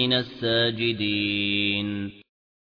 من الساجدين.